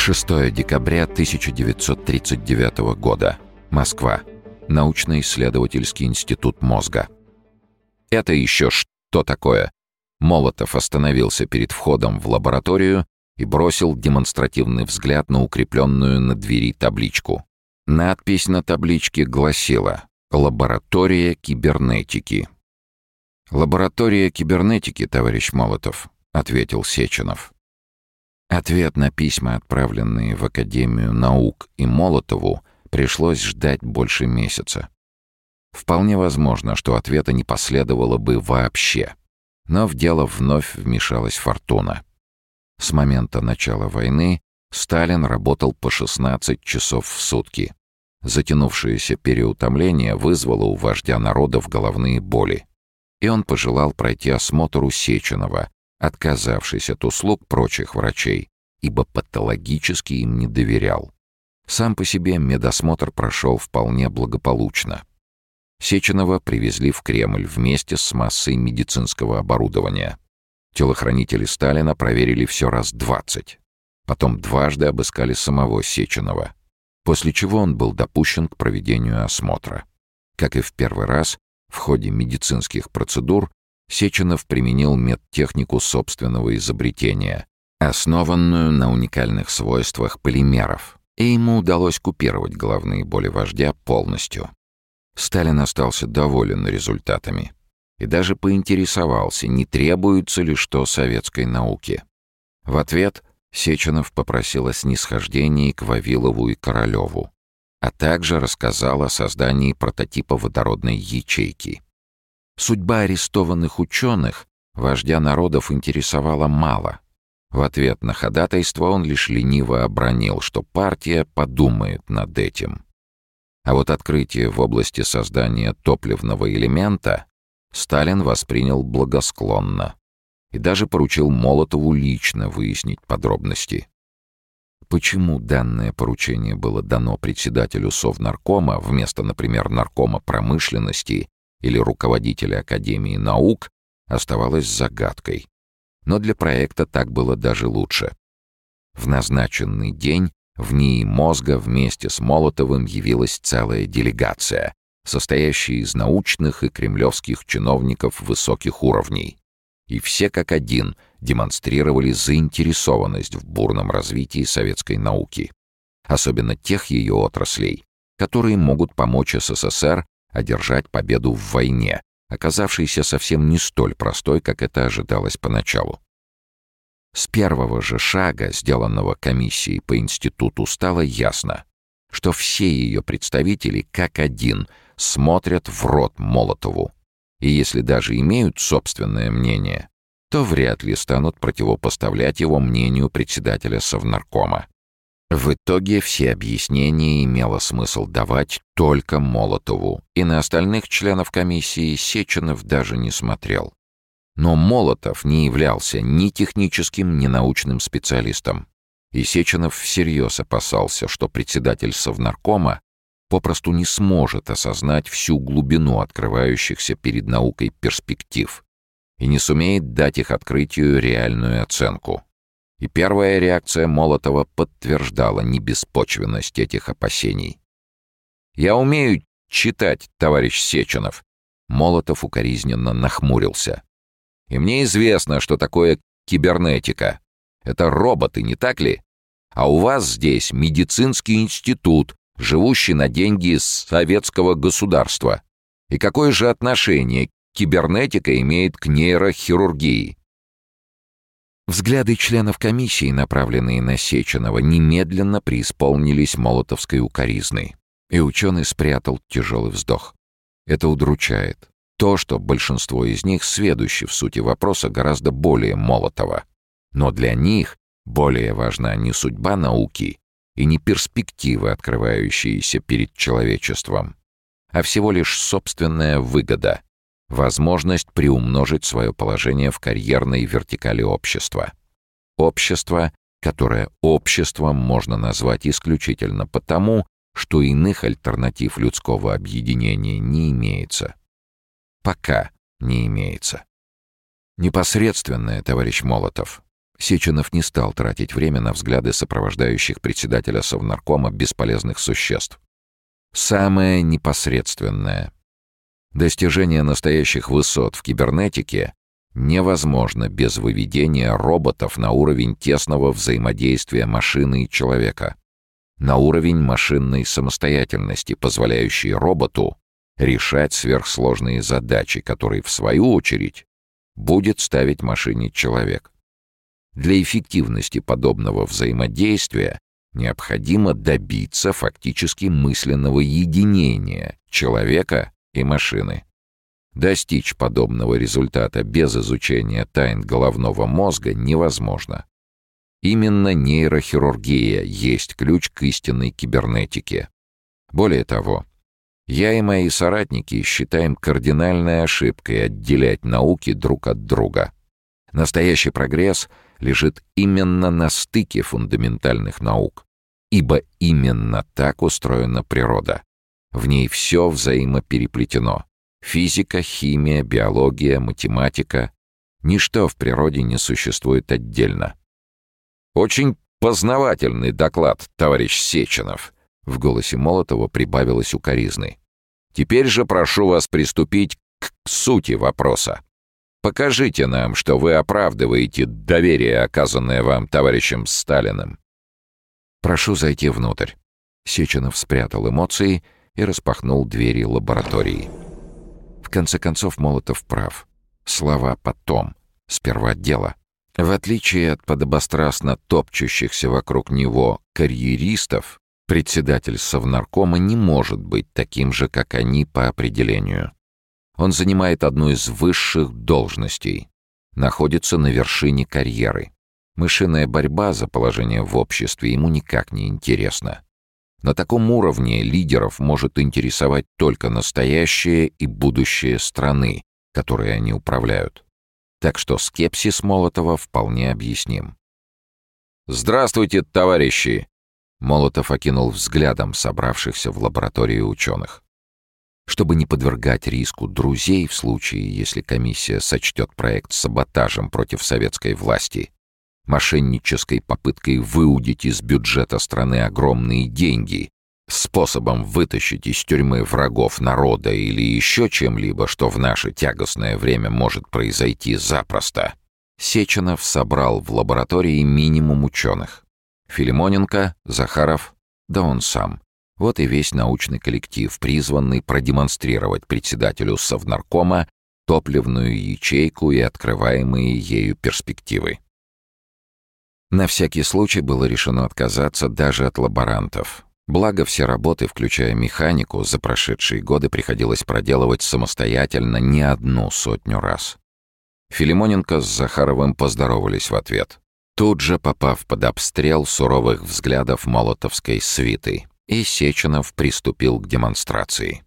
6 декабря 1939 года. Москва. Научно-исследовательский институт мозга. «Это еще что такое?» Молотов остановился перед входом в лабораторию и бросил демонстративный взгляд на укрепленную на двери табличку. Надпись на табличке гласила «Лаборатория кибернетики». «Лаборатория кибернетики, товарищ Молотов», — ответил Сеченов. Ответ на письма, отправленные в Академию наук и Молотову, пришлось ждать больше месяца. Вполне возможно, что ответа не последовало бы вообще. Но в дело вновь вмешалась фортуна. С момента начала войны Сталин работал по 16 часов в сутки. Затянувшееся переутомление вызвало у вождя народов головные боли. И он пожелал пройти осмотр у Сеченова, отказавшись от услуг прочих врачей, ибо патологически им не доверял. Сам по себе медосмотр прошел вполне благополучно. Сеченова привезли в Кремль вместе с массой медицинского оборудования. Телохранители Сталина проверили все раз двадцать. Потом дважды обыскали самого Сеченова, после чего он был допущен к проведению осмотра. Как и в первый раз, в ходе медицинских процедур Сеченов применил медтехнику собственного изобретения, основанную на уникальных свойствах полимеров, и ему удалось купировать головные боли вождя полностью. Сталин остался доволен результатами и даже поинтересовался, не требуется ли что советской науке. В ответ Сеченов попросил о снисхождении к Вавилову и Королеву, а также рассказал о создании прототипа водородной ячейки. Судьба арестованных ученых вождя народов интересовала мало. В ответ на ходатайство он лишь лениво обронил, что партия подумает над этим. А вот открытие в области создания топливного элемента Сталин воспринял благосклонно и даже поручил Молотову лично выяснить подробности. Почему данное поручение было дано председателю Совнаркома вместо, например, наркома промышленности или руководителя Академии наук оставалось загадкой. Но для проекта так было даже лучше. В назначенный день в НИИ мозга вместе с Молотовым явилась целая делегация, состоящая из научных и кремлевских чиновников высоких уровней. И все как один демонстрировали заинтересованность в бурном развитии советской науки, особенно тех ее отраслей, которые могут помочь СССР одержать победу в войне, оказавшейся совсем не столь простой, как это ожидалось поначалу. С первого же шага, сделанного комиссией по институту, стало ясно, что все ее представители, как один, смотрят в рот Молотову. И если даже имеют собственное мнение, то вряд ли станут противопоставлять его мнению председателя Совнаркома. В итоге все объяснения имело смысл давать только Молотову, и на остальных членов комиссии Сеченов даже не смотрел. Но Молотов не являлся ни техническим, ни научным специалистом. И Сеченов всерьез опасался, что председатель Совнаркома попросту не сможет осознать всю глубину открывающихся перед наукой перспектив и не сумеет дать их открытию реальную оценку. И первая реакция Молотова подтверждала небеспочвенность этих опасений. «Я умею читать, товарищ Сеченов», — Молотов укоризненно нахмурился. «И мне известно, что такое кибернетика. Это роботы, не так ли? А у вас здесь медицинский институт, живущий на деньги советского государства. И какое же отношение кибернетика имеет к нейрохирургии?» Взгляды членов комиссии, направленные на Сеченова, немедленно преисполнились молотовской укоризной. И ученый спрятал тяжелый вздох. Это удручает. То, что большинство из них, сведущи в сути вопроса, гораздо более Молотова. Но для них более важна не судьба науки и не перспективы, открывающиеся перед человечеством, а всего лишь собственная выгода, возможность приумножить свое положение в карьерной вертикали общества. Общество, которое обществом можно назвать исключительно потому, что иных альтернатив людского объединения не имеется. Пока не имеется. Непосредственное, товарищ Молотов. Сеченов не стал тратить время на взгляды сопровождающих председателя Совнаркома бесполезных существ. Самое непосредственное. Достижение настоящих высот в кибернетике невозможно без выведения роботов на уровень тесного взаимодействия машины и человека, на уровень машинной самостоятельности, позволяющий роботу решать сверхсложные задачи, которые, в свою очередь, будет ставить машине человек. Для эффективности подобного взаимодействия необходимо добиться фактически мысленного единения человека и машины. Достичь подобного результата без изучения тайн головного мозга невозможно. Именно нейрохирургия есть ключ к истинной кибернетике. Более того, я и мои соратники считаем кардинальной ошибкой отделять науки друг от друга. Настоящий прогресс лежит именно на стыке фундаментальных наук, ибо именно так устроена природа. В ней все взаимопереплетено. Физика, химия, биология, математика. Ничто в природе не существует отдельно. «Очень познавательный доклад, товарищ Сеченов», — в голосе Молотова прибавилось укоризны. «Теперь же прошу вас приступить к сути вопроса. Покажите нам, что вы оправдываете доверие, оказанное вам товарищем Сталиным». «Прошу зайти внутрь». Сеченов спрятал эмоции и распахнул двери лаборатории. В конце концов, Молотов прав. Слова потом. Сперва дело. В отличие от подобострастно топчущихся вокруг него карьеристов, председатель Совнаркома не может быть таким же, как они по определению. Он занимает одну из высших должностей, находится на вершине карьеры. Мышиная борьба за положение в обществе ему никак не интересна. На таком уровне лидеров может интересовать только настоящее и будущее страны, которые они управляют. Так что скепсис Молотова вполне объясним. «Здравствуйте, товарищи!» Молотов окинул взглядом собравшихся в лаборатории ученых. Чтобы не подвергать риску друзей в случае, если комиссия сочтет проект саботажем против советской власти, мошеннической попыткой выудить из бюджета страны огромные деньги способом вытащить из тюрьмы врагов народа или еще чем-либо, что в наше тягостное время может произойти запросто, Сеченов собрал в лаборатории минимум ученых. Филимоненко, Захаров, да он сам. Вот и весь научный коллектив, призванный продемонстрировать председателю Совнаркома топливную ячейку и открываемые ею перспективы. На всякий случай было решено отказаться даже от лаборантов, Благо, все работы, включая механику, за прошедшие годы приходилось проделывать самостоятельно не одну сотню раз. Филимоненко с Захаровым поздоровались в ответ. Тут же попав под обстрел суровых взглядов молотовской свиты, и Сеченов приступил к демонстрации.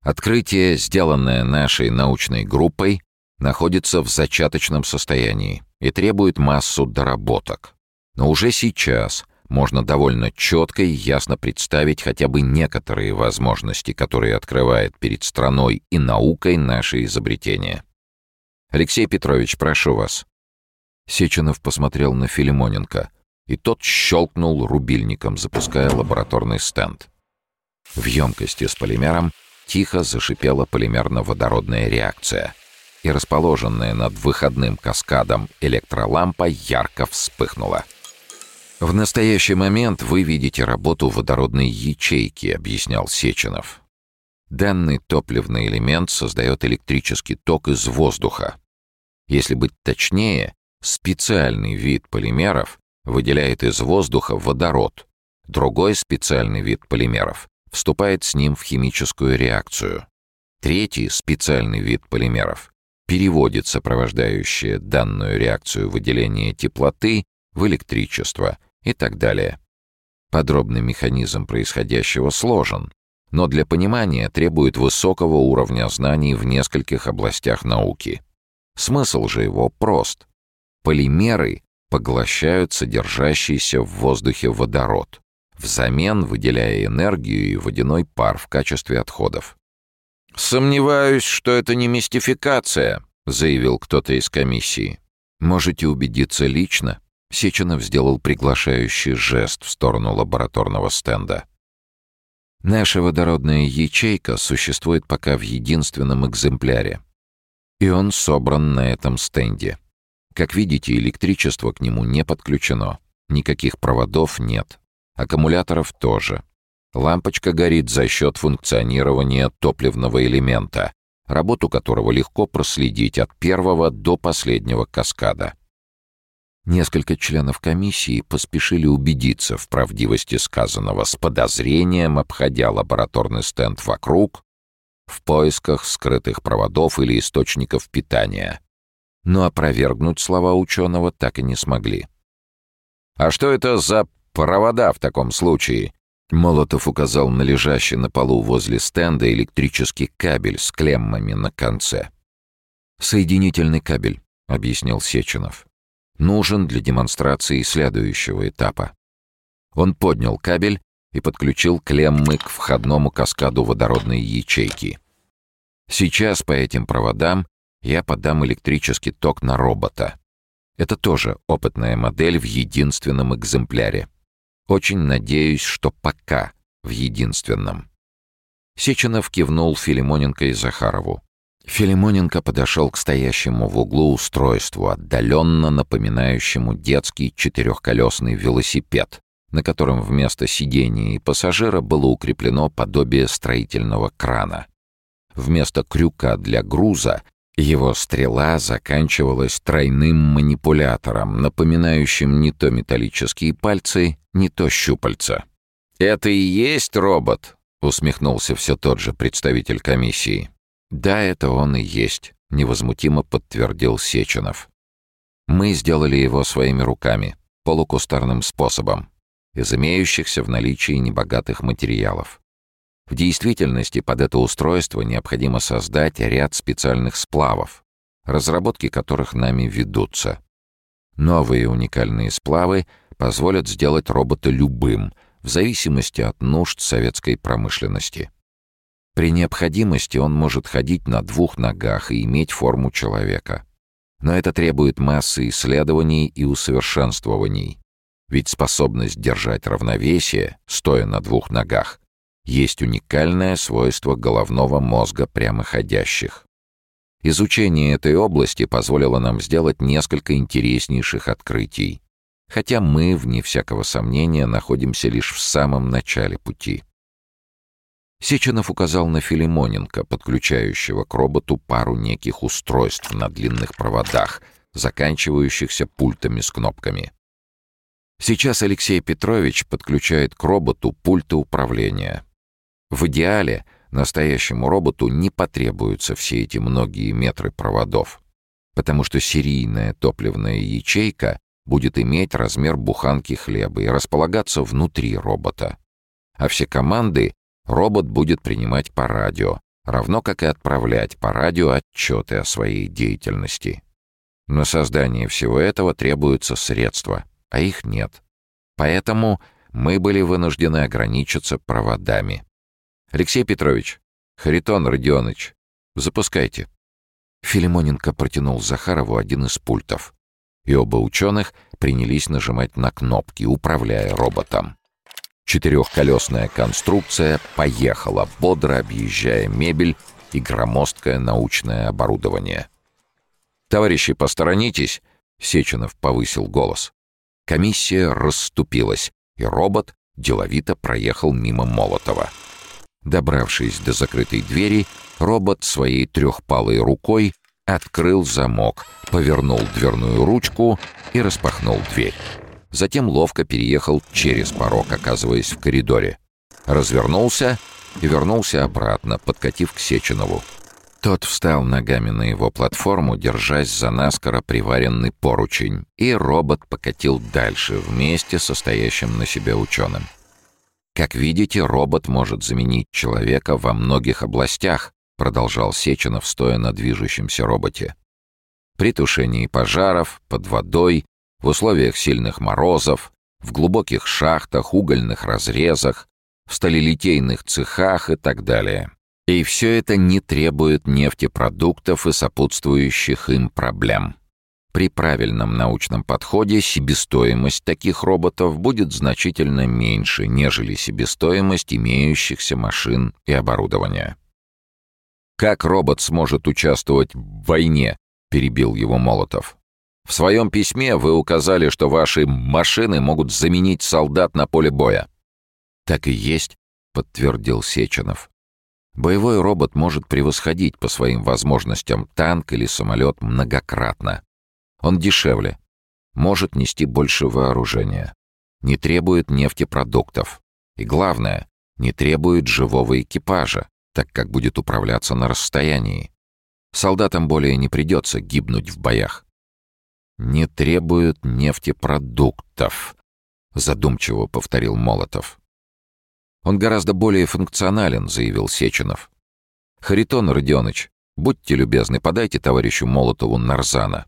Открытие, сделанное нашей научной группой, находится в зачаточном состоянии и требует массу доработок. Но уже сейчас — можно довольно четко и ясно представить хотя бы некоторые возможности, которые открывает перед страной и наукой наше изобретение. Алексей Петрович, прошу вас. Сеченов посмотрел на Филимоненко, и тот щелкнул рубильником, запуская лабораторный стенд. В емкости с полимером тихо зашипела полимерно-водородная реакция, и расположенная над выходным каскадом электролампа ярко вспыхнула. «В настоящий момент вы видите работу водородной ячейки», — объяснял Сеченов. Данный топливный элемент создает электрический ток из воздуха. Если быть точнее, специальный вид полимеров выделяет из воздуха водород. Другой специальный вид полимеров вступает с ним в химическую реакцию. Третий специальный вид полимеров переводит сопровождающее данную реакцию выделение теплоты в электричество и так далее. Подробный механизм происходящего сложен, но для понимания требует высокого уровня знаний в нескольких областях науки. Смысл же его прост. Полимеры поглощают содержащийся в воздухе водород, взамен выделяя энергию и водяной пар в качестве отходов. «Сомневаюсь, что это не мистификация», — заявил кто-то из комиссии. Можете убедиться лично. Сеченов сделал приглашающий жест в сторону лабораторного стенда. Наша водородная ячейка существует пока в единственном экземпляре. И он собран на этом стенде. Как видите, электричество к нему не подключено. Никаких проводов нет. Аккумуляторов тоже. Лампочка горит за счет функционирования топливного элемента, работу которого легко проследить от первого до последнего каскада. Несколько членов комиссии поспешили убедиться в правдивости сказанного с подозрением, обходя лабораторный стенд вокруг, в поисках скрытых проводов или источников питания. Но опровергнуть слова ученого так и не смогли. «А что это за провода в таком случае?» Молотов указал на лежащий на полу возле стенда электрический кабель с клеммами на конце. «Соединительный кабель», — объяснил Сеченов. «Нужен для демонстрации следующего этапа». Он поднял кабель и подключил клеммы к входному каскаду водородной ячейки. Сейчас по этим проводам я подам электрический ток на робота. Это тоже опытная модель в единственном экземпляре. Очень надеюсь, что пока в единственном. Сеченов кивнул Филимоненко и Захарову. Филимоненко подошел к стоящему в углу устройству, отдаленно напоминающему детский четырехколесный велосипед, на котором вместо сидения и пассажира было укреплено подобие строительного крана. Вместо крюка для груза его стрела заканчивалась тройным манипулятором, напоминающим не то металлические пальцы, не то щупальца. «Это и есть робот?» — усмехнулся все тот же представитель комиссии. «Да, это он и есть», — невозмутимо подтвердил Сеченов. «Мы сделали его своими руками, полукустарным способом, из имеющихся в наличии небогатых материалов. В действительности под это устройство необходимо создать ряд специальных сплавов, разработки которых нами ведутся. Новые уникальные сплавы позволят сделать робота любым, в зависимости от нужд советской промышленности. При необходимости он может ходить на двух ногах и иметь форму человека. Но это требует массы исследований и усовершенствований. Ведь способность держать равновесие, стоя на двух ногах, есть уникальное свойство головного мозга прямоходящих. Изучение этой области позволило нам сделать несколько интереснейших открытий, хотя мы, вне всякого сомнения, находимся лишь в самом начале пути. Сеченов указал на Филимоненко, подключающего к роботу пару неких устройств на длинных проводах, заканчивающихся пультами с кнопками. Сейчас Алексей Петрович подключает к роботу пульты управления. В идеале настоящему роботу не потребуются все эти многие метры проводов, потому что серийная топливная ячейка будет иметь размер буханки хлеба и располагаться внутри робота. А все команды робот будет принимать по радио, равно как и отправлять по радио отчеты о своей деятельности. На создание всего этого требуются средства, а их нет. Поэтому мы были вынуждены ограничиться проводами. «Алексей Петрович, Харитон Родионович, запускайте». Филимоненко протянул Захарову один из пультов, и оба ученых принялись нажимать на кнопки, управляя роботом. Четырехколесная конструкция поехала, бодро объезжая мебель и громоздкое научное оборудование. «Товарищи, посторонитесь!» — Сеченов повысил голос. Комиссия расступилась, и робот деловито проехал мимо Молотова. Добравшись до закрытой двери, робот своей трехпалой рукой открыл замок, повернул дверную ручку и распахнул дверь. Затем ловко переехал через порог, оказываясь в коридоре. Развернулся и вернулся обратно, подкатив к Сеченову. Тот встал ногами на его платформу, держась за наскоро приваренный поручень, и робот покатил дальше вместе со стоящим на себе ученым. Как видите, робот может заменить человека во многих областях, продолжал Сеченов, стоя на движущемся роботе. При тушении пожаров, под водой, в условиях сильных морозов, в глубоких шахтах, угольных разрезах, в сталелитейных цехах и так далее. И все это не требует нефтепродуктов и сопутствующих им проблем. При правильном научном подходе себестоимость таких роботов будет значительно меньше, нежели себестоимость имеющихся машин и оборудования. «Как робот сможет участвовать в войне?» — перебил его Молотов. «В своем письме вы указали, что ваши машины могут заменить солдат на поле боя». «Так и есть», — подтвердил Сеченов. «Боевой робот может превосходить по своим возможностям танк или самолет многократно. Он дешевле, может нести больше вооружения, не требует нефтепродуктов и, главное, не требует живого экипажа, так как будет управляться на расстоянии. Солдатам более не придется гибнуть в боях. «Не требует нефтепродуктов», — задумчиво повторил Молотов. «Он гораздо более функционален», — заявил Сеченов. «Харитон Родионыч, будьте любезны, подайте товарищу Молотову Нарзана».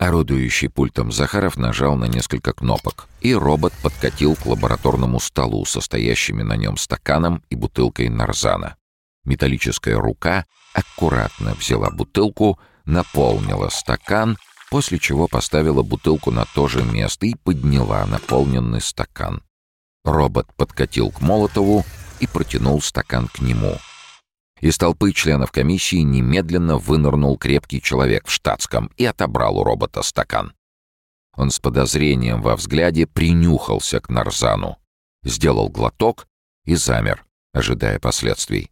Орудующий пультом Захаров нажал на несколько кнопок, и робот подкатил к лабораторному столу со стоящими на нем стаканом и бутылкой нарзана. Металлическая рука аккуратно взяла бутылку, наполнила стакан, после чего поставила бутылку на то же место и подняла наполненный стакан. Робот подкатил к Молотову и протянул стакан к нему — из толпы членов комиссии немедленно вынырнул крепкий человек в штатском и отобрал у робота стакан. Он с подозрением во взгляде принюхался к Нарзану, сделал глоток и замер, ожидая последствий.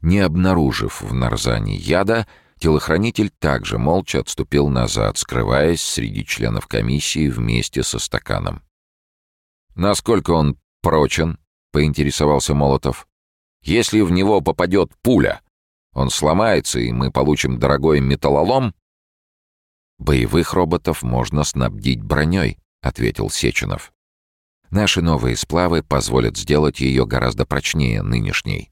Не обнаружив в Нарзане яда, телохранитель также молча отступил назад, скрываясь среди членов комиссии вместе со стаканом. «Насколько он прочен?» — поинтересовался Молотов. Если в него попадет пуля, он сломается, и мы получим дорогой металлолом?» «Боевых роботов можно снабдить броней», — ответил Сеченов. «Наши новые сплавы позволят сделать ее гораздо прочнее нынешней.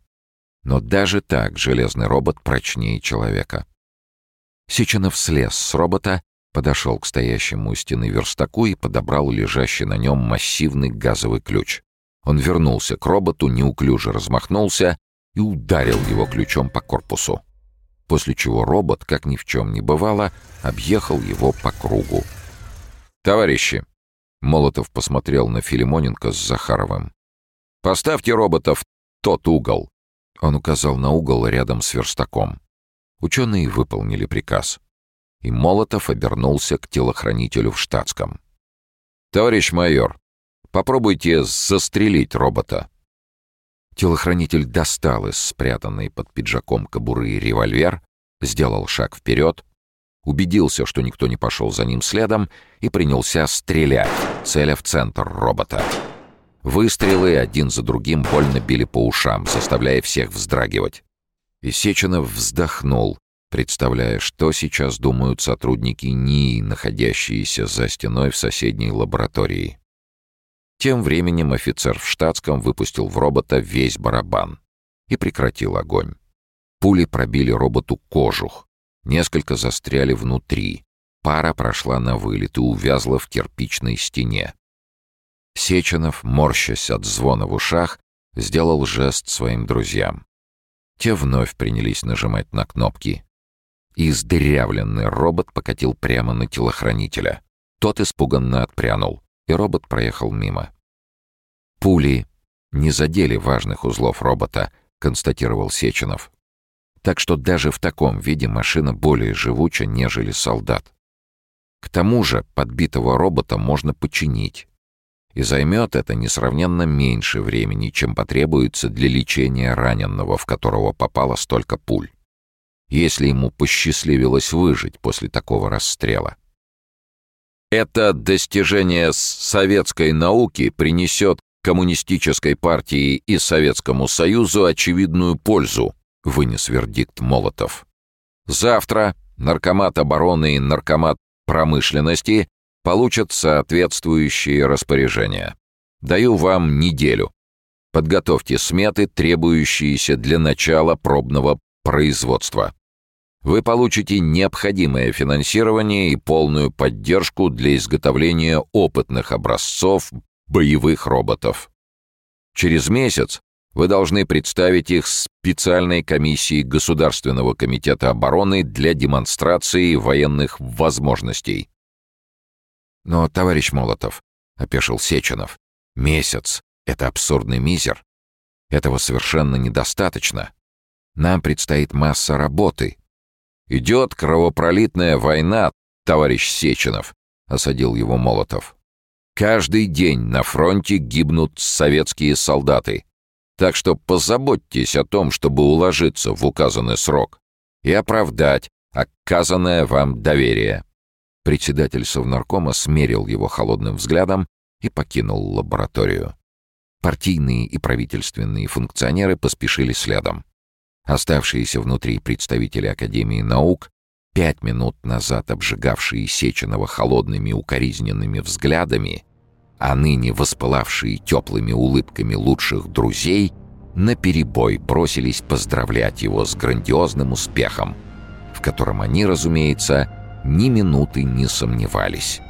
Но даже так железный робот прочнее человека». Сеченов слез с робота, подошел к стоящему у стены верстаку и подобрал лежащий на нем массивный газовый ключ. Он вернулся к роботу, неуклюже размахнулся и ударил его ключом по корпусу. После чего робот, как ни в чем не бывало, объехал его по кругу. «Товарищи!» — Молотов посмотрел на Филимоненко с Захаровым. «Поставьте робота в тот угол!» Он указал на угол рядом с верстаком. Ученые выполнили приказ. И Молотов обернулся к телохранителю в штатском. «Товарищ майор, Попробуйте застрелить робота». Телохранитель достал из спрятанной под пиджаком кобуры револьвер, сделал шаг вперед, убедился, что никто не пошел за ним следом, и принялся стрелять, целя в центр робота. Выстрелы один за другим больно били по ушам, заставляя всех вздрагивать. Исеченов вздохнул, представляя, что сейчас думают сотрудники НИИ, находящиеся за стеной в соседней лаборатории. Тем временем офицер в штатском выпустил в робота весь барабан и прекратил огонь. Пули пробили роботу кожух, несколько застряли внутри, пара прошла на вылет и увязла в кирпичной стене. Сеченов, морщась от звона в ушах, сделал жест своим друзьям. Те вновь принялись нажимать на кнопки. Издырявленный робот покатил прямо на телохранителя. Тот испуганно отпрянул и робот проехал мимо. «Пули не задели важных узлов робота», — констатировал Сеченов. «Так что даже в таком виде машина более живуча, нежели солдат. К тому же подбитого робота можно починить, и займет это несравненно меньше времени, чем потребуется для лечения раненого, в которого попало столько пуль, если ему посчастливилось выжить после такого расстрела. Это достижение советской науки принесет коммунистической партии и Советскому Союзу очевидную пользу, вынес вердикт Молотов. Завтра Наркомат обороны и Наркомат промышленности получат соответствующие распоряжения. Даю вам неделю. Подготовьте сметы, требующиеся для начала пробного производства вы получите необходимое финансирование и полную поддержку для изготовления опытных образцов боевых роботов. Через месяц Вы должны представить их специальной комиссии Государственного комитета обороны для демонстрации военных возможностей. Но, товарищ Молотов, — опешил Сеченов, — месяц — это абсурдный мизер. Этого совершенно недостаточно. Нам предстоит масса работы. Идет кровопролитная война, товарищ Сеченов, — осадил его Молотов. Каждый день на фронте гибнут советские солдаты. Так что позаботьтесь о том, чтобы уложиться в указанный срок и оправдать оказанное вам доверие». Председатель Совнаркома смерил его холодным взглядом и покинул лабораторию. Партийные и правительственные функционеры поспешили следом. Оставшиеся внутри представители Академии наук, пять минут назад обжигавшие Сеченова холодными укоризненными взглядами, а ныне воспылавшие теплыми улыбками лучших друзей, наперебой бросились поздравлять его с грандиозным успехом, в котором они, разумеется, ни минуты не сомневались.